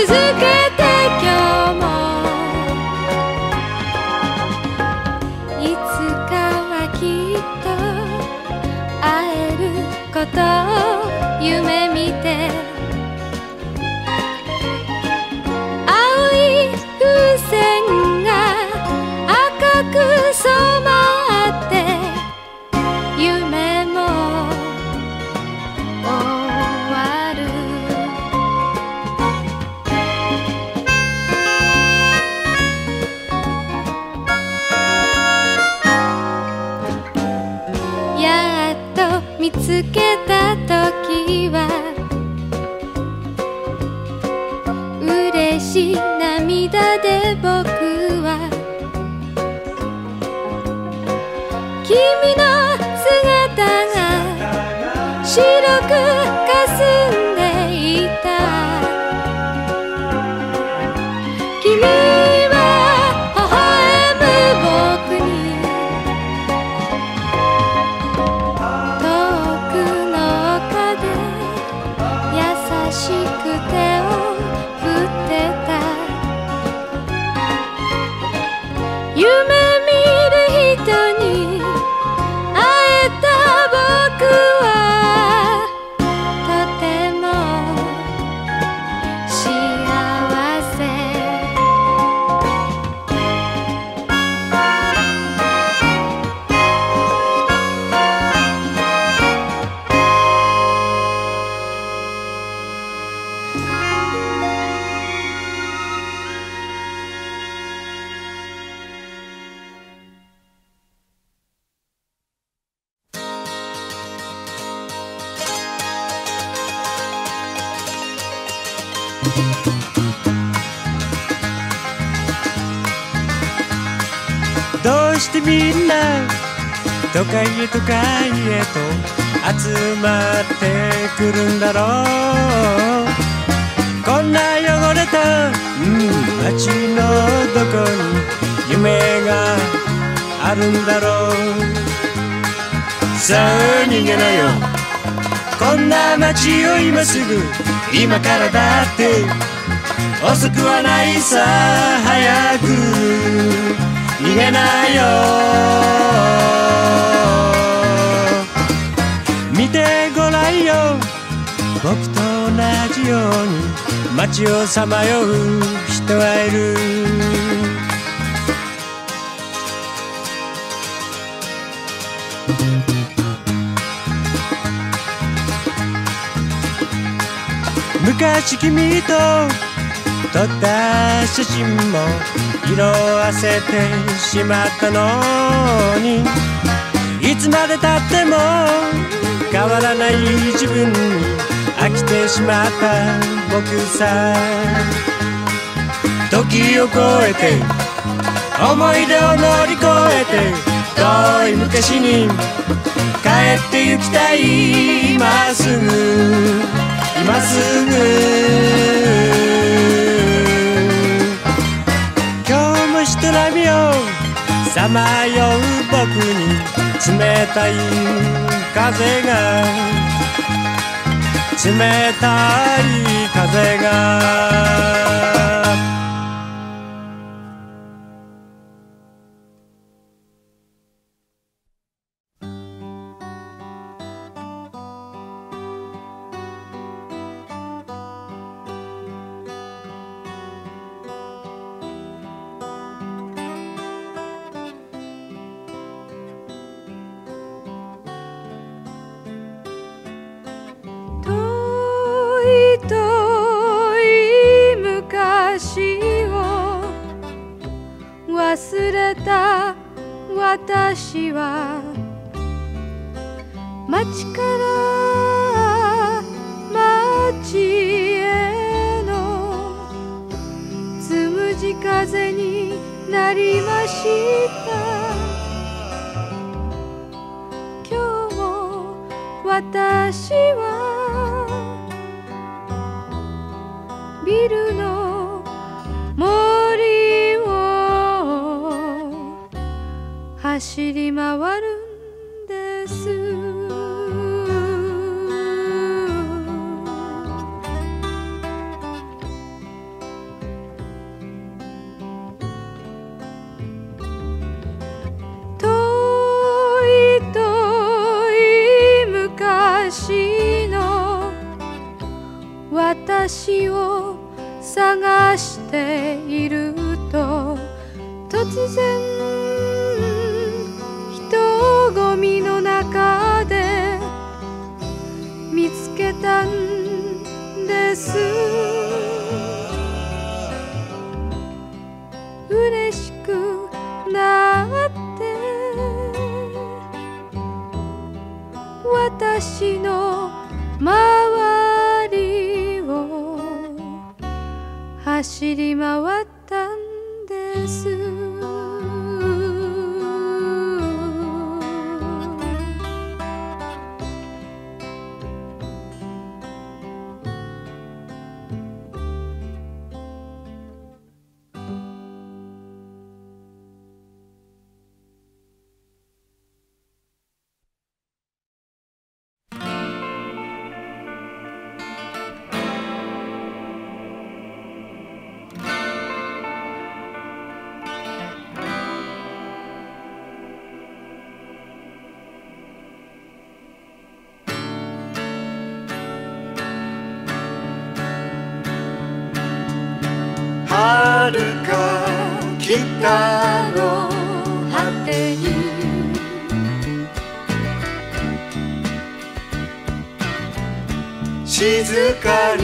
続けて今日も。いつかはきっと会えることを夢見て。book どうしてみんな都会へ都会へと集まってくるんだろう。こんな汚れた、うん、街のどこに夢があるんだろう。さあ逃げなよ。こんな街を今すぐ今からだって遅くはないさ早く逃げないよ。見てごらんよ。僕と同じように街をさまよう人はいる。昔君と撮った写真も色あせてしまったのに。いつまでたっても変わらない自分に飽きてしまった僕さ時を越えて思い出を乗り越えて遠い昔に帰って行きたい今すぐ。今すぐ今日も人波をさまよう僕に冷たい風が冷たい風が。私は街から街へのつむじ風になりました。今日も私は走り回るんです。遠い遠い昔の私を探していると突然走り回はるか北の果てに。静かに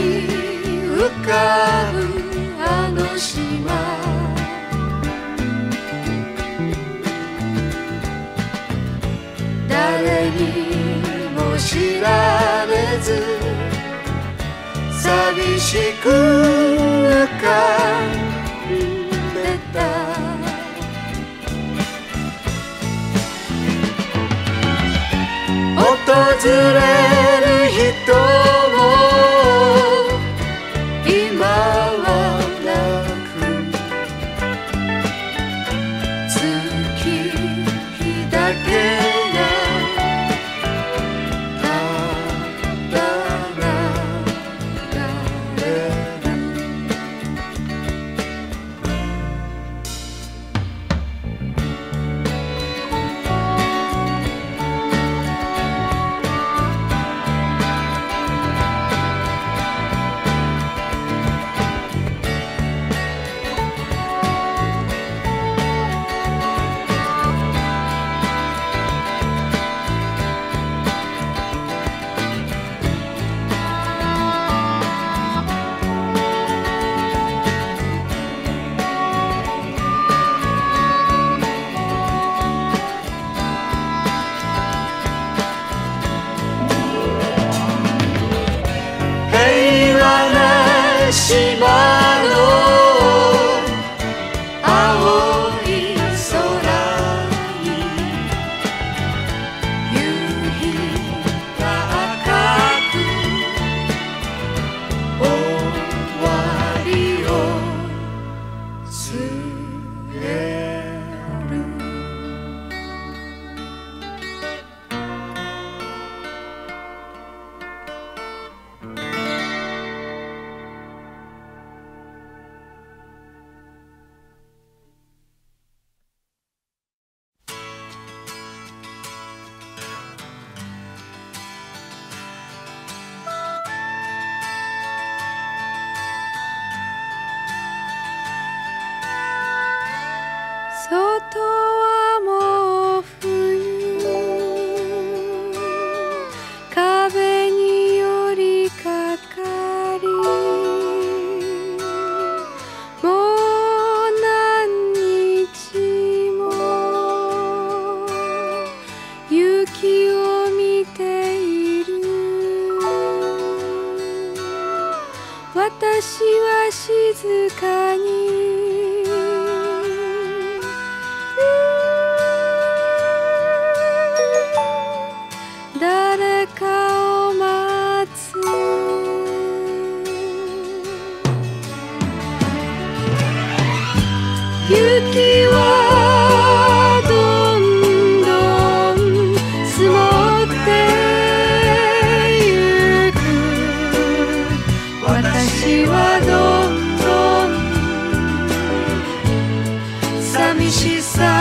浮かぶあの島。誰にも知られず寂しく浮かん today. 外はもう冬壁に寄りかかりもう何日も雪を見ている。私は静かに寂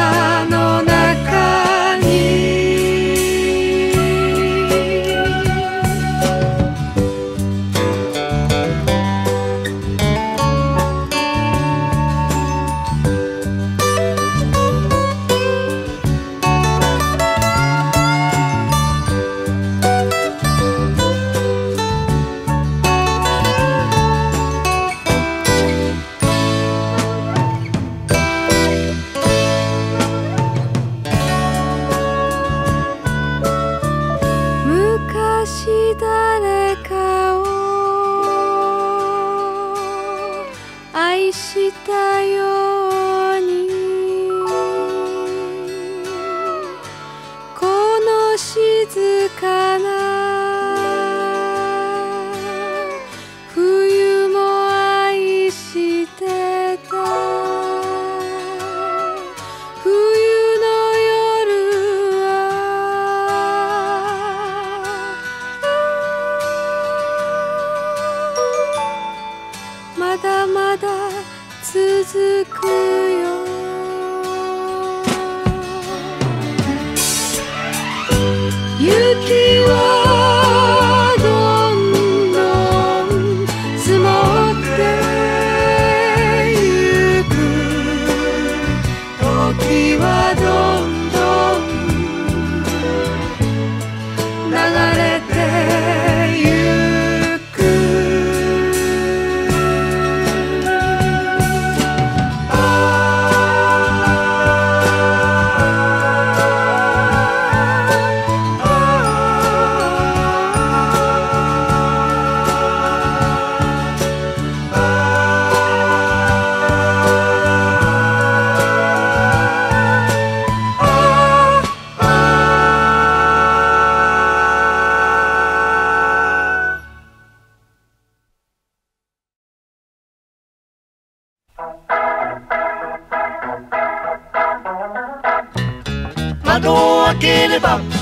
を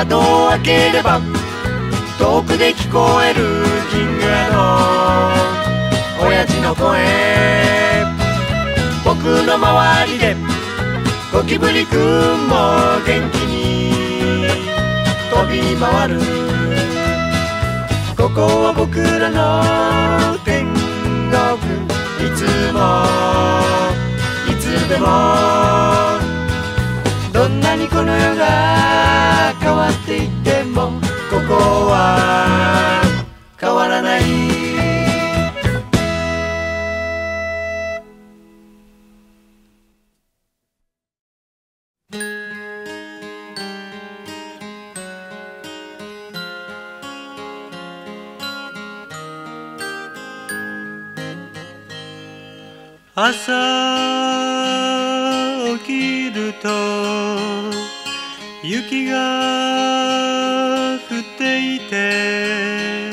窓を開ければ遠くで聞こえる銀河の親父の声。僕の周りでゴキブリくんも元気に飛び回る。ここは僕らの天国。いつもいつでもどんなにこの世がわっていってもここは変わらない。朝起きると雪が降っていて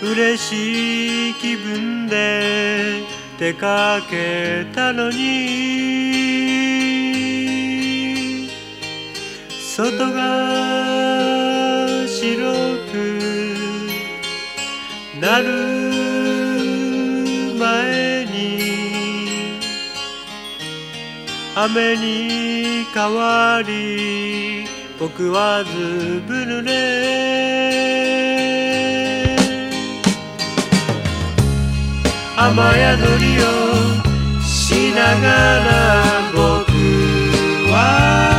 嬉しい気分で出かけたのに。外が白くなる雨に変わり僕はずぶ濡れ。雨宿りをしながら僕は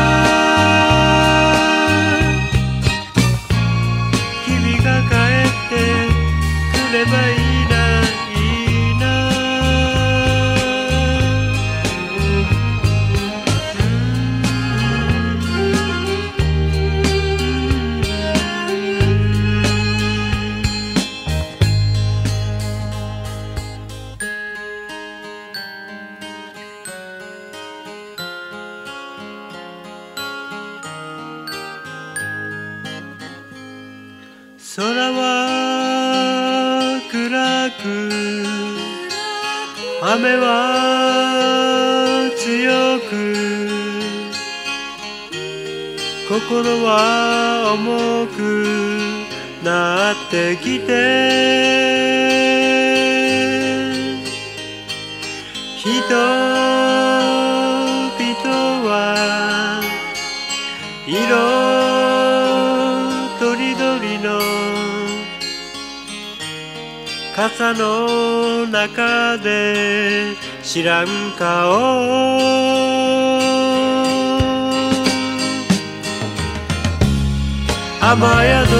雨宿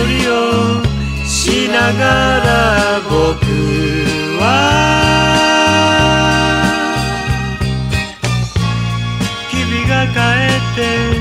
りをしながら僕は。君が帰って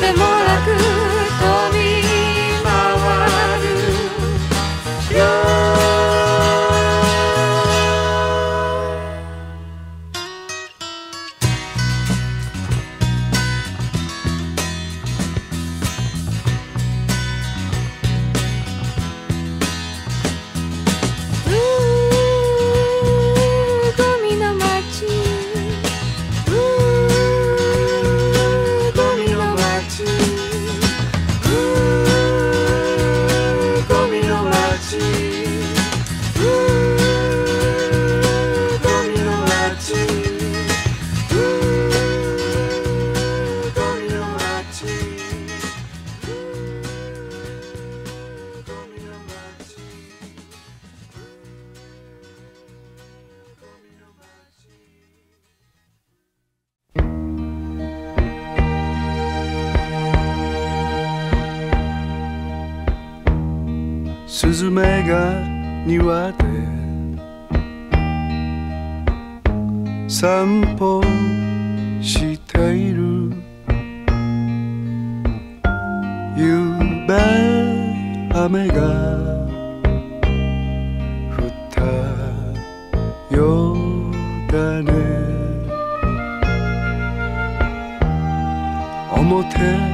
happy more. スズメが庭で散歩している。夕べ雨が降ったようだね。表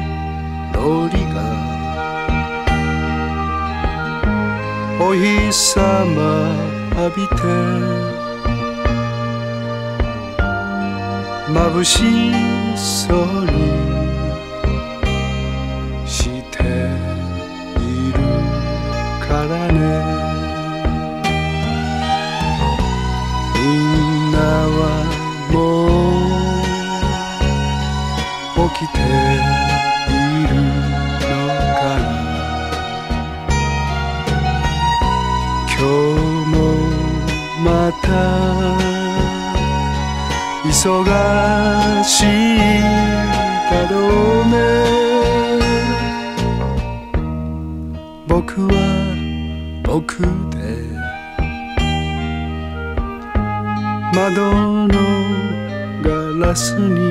お日様浴びて。眩しそうに。忙しいだろうね。僕は僕で。窓のガラスに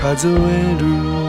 数える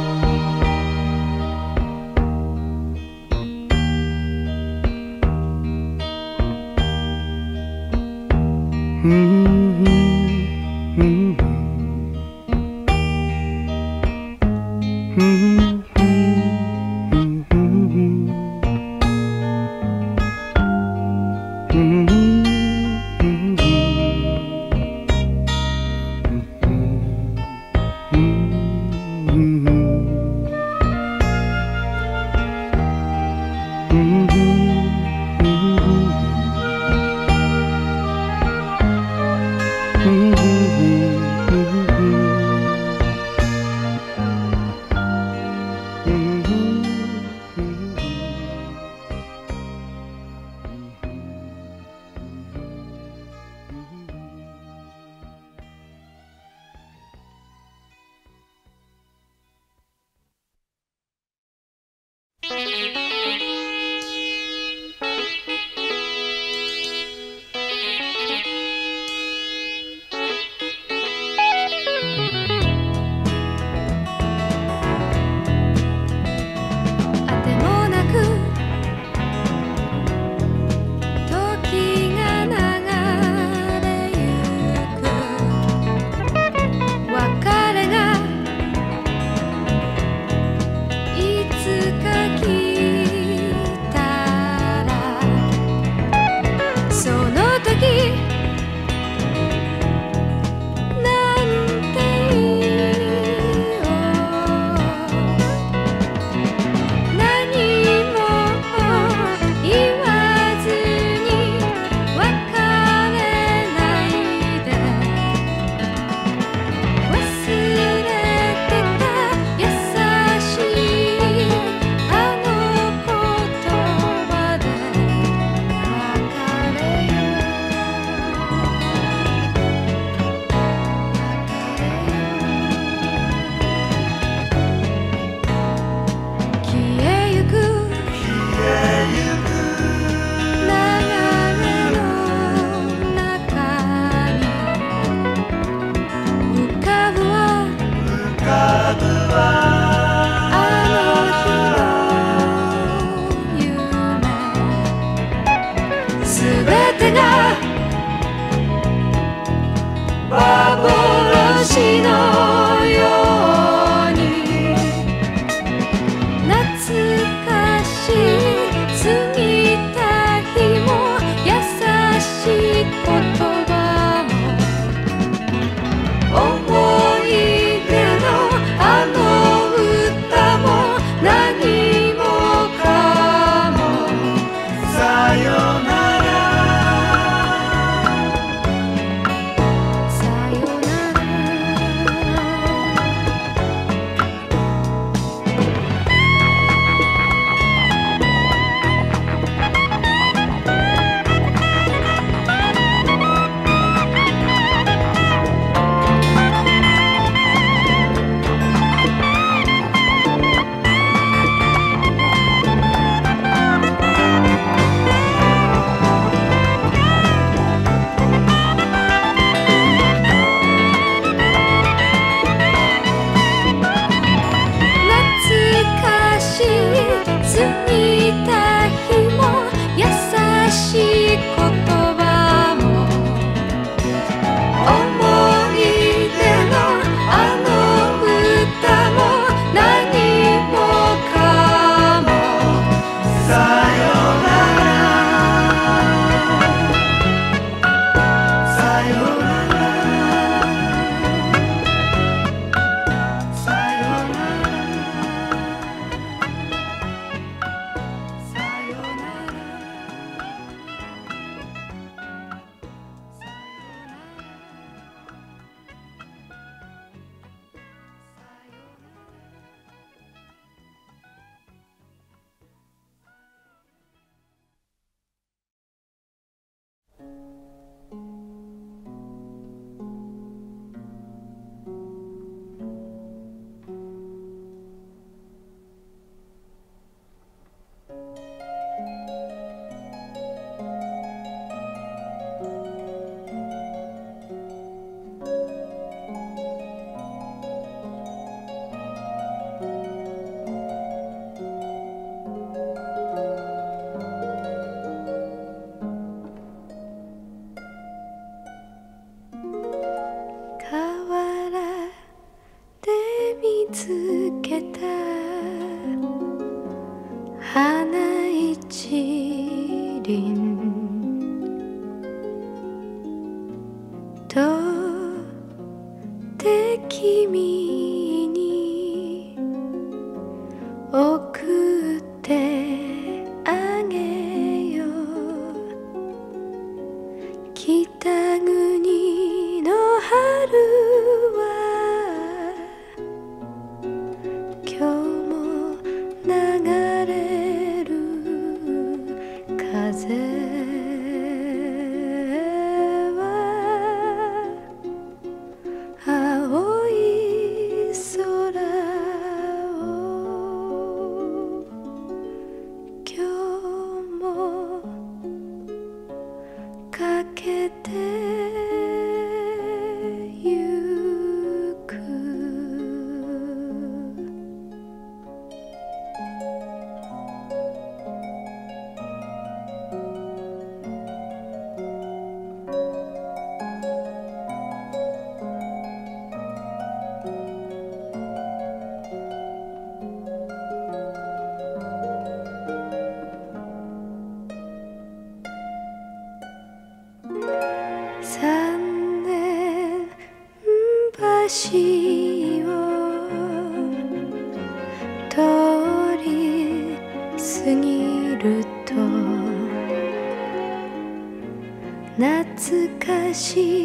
心。